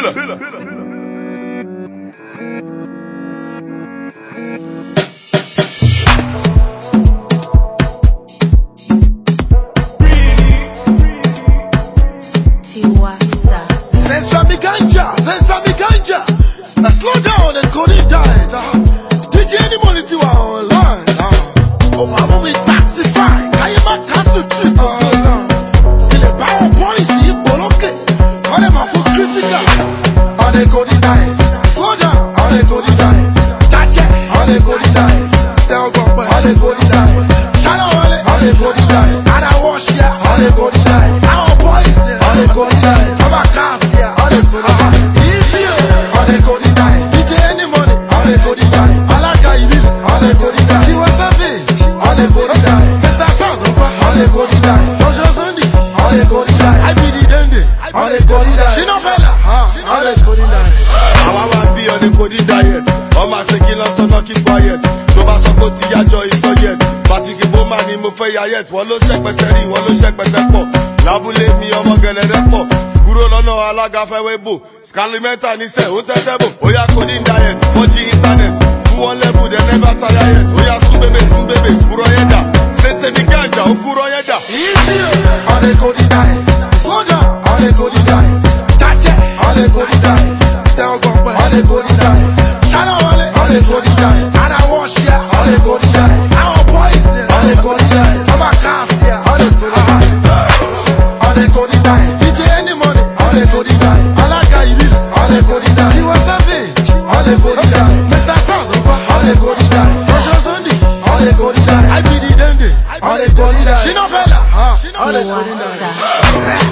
Billa. Billa. Billa. they go to Slow down, how they go Touch it, how they go Tell God, but how they Shout out, how they go I wash ya, how they go Our boys, how they go to die. Our cars, yeah, how they Easy, how they go to DJ any money, how they go Alaka Ibil, how they go to die. Tiwa Safi, how they go Mr. Sanzopa, how they go to die. Ojo Sunday, I be the dende, how they go to die. She diet kò ní diet. àwa wá bí ọ ní kò ní diet ọmọ àṣekí lọ́sọ̀ náà kí quiet tó bá sọ pé ó ti yájọ ìtọ́ yet pàtìkì bó máa ní mo fẹ́ ya yet wọ́n ló ṣẹ́pẹ̀tẹ́ rí wọ́n ló ṣẹ́pẹ̀tẹ́ pọ̀ lábúlé mi ọmọ gẹ̀lẹ́dẹ́ pọ̀ kúrò lọ́nà alága fẹ́wé bò scalimenta ní sẹ̀ ó tẹ́tẹ́ bò ó yá kò diet ó jí internet fún wọn lẹ́bù they never tire yet She no fella,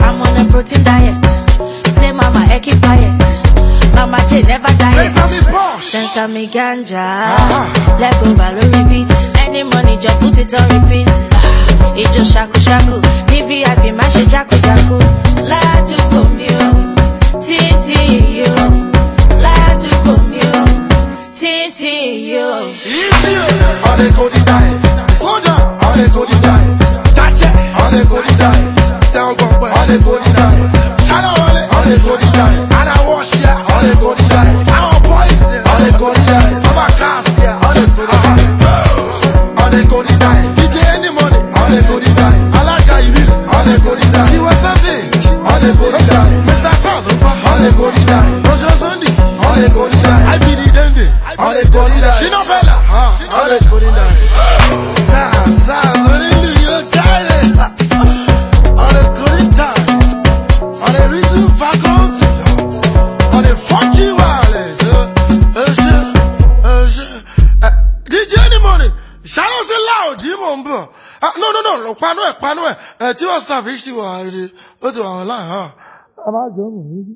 I'm on a protein diet. Say mama, I keep quiet. Mama J never diet. Sense me ganja. Let go balu repeat. Any money, just put it on repeat. Ah, Ijo shaku shaku, DVIP mashe jaku jaku. Ládùúgbò you. o, títí yo. you. mi o, they go to die. And I wash here, all they go to die. Our boys here, all they go to die. Our cars here, all they go to die. All they go to die. DJ any money, all they go to die. Alaga Ibili, all they go to die. She was a bitch, all they go to die. Mr. Sazupa, all they go to die. Roger Sunday, all they go to die. I be the dandy, all they go to die. She no fella, all they go to die. ò jí mò ń bọ̀ ah, no no no lọ panú ẹ̀ panú ẹ̀ ẹ̀ tí wọ́n sàfihàn sí wà á ó ti wà wọn láàárọ̀. a máa jọ ọmọ mi rí.